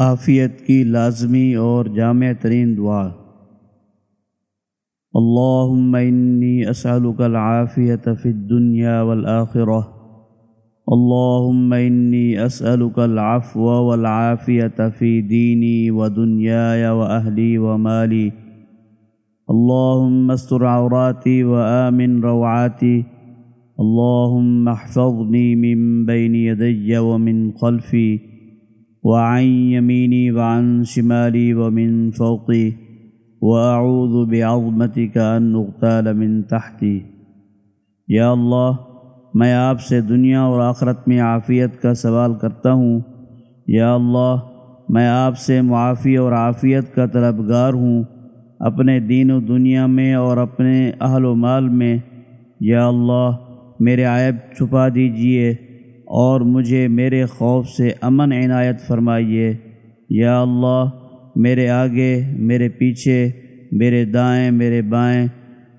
عافیت کی لازمی اور جامع ترین دعا۔ اللہم انی اسألک العافیت فی الدنیا والآخرہ۔ اللہم انی اسألک العفو والعافیت فی دینی ودنیای واہلی ومالی۔ اللہم استر عوراتی وآمن روعاتی اللہم احفظنی من بین یدی ومن خلفی۔ وعن يميني وعن شمالي ومن فوقي، وأعوذ بعظمتك أن أغتال من تحتي. یا اللہ میں آپ سے دنیا اور آخرت میں عافیت کا سوال کرتا ہوں۔ یا اللہ، میں آپ سے معافی اور عافیت کا طلبگار ہوں۔ اپنے دین و دنیا میں اور اپنے اہل و مال میں، یا اللہ، میرے عائب چھپا دیجیے۔ اور مجھے میرے خوف سے امن عنایت فرمائیے۔ یا اللہ، میرے آگے، میرے پیچھے، میرے دائیں، میرے بائیں،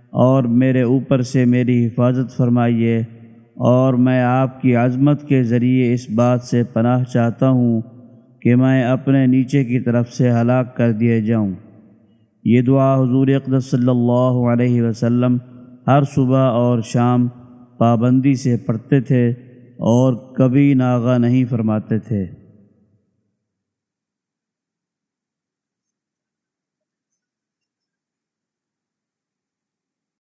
اور میرے اوپر سے میری حفاظت فرمائیے۔ اور میں آپ کی عظمت کے ذریعے اس بات سے پناہ چاہتا ہوں کہ میں اپنے نیچے کی طرف سے ہلاک کر دیے جاؤں۔ یہ دعا حضور اقدس صلی اللہ علیہ وسلم ہر صبح اور شام پابندی سے پڑھتے تھے۔ اور کبھی ناغہ نہیں فرماتے تھے۔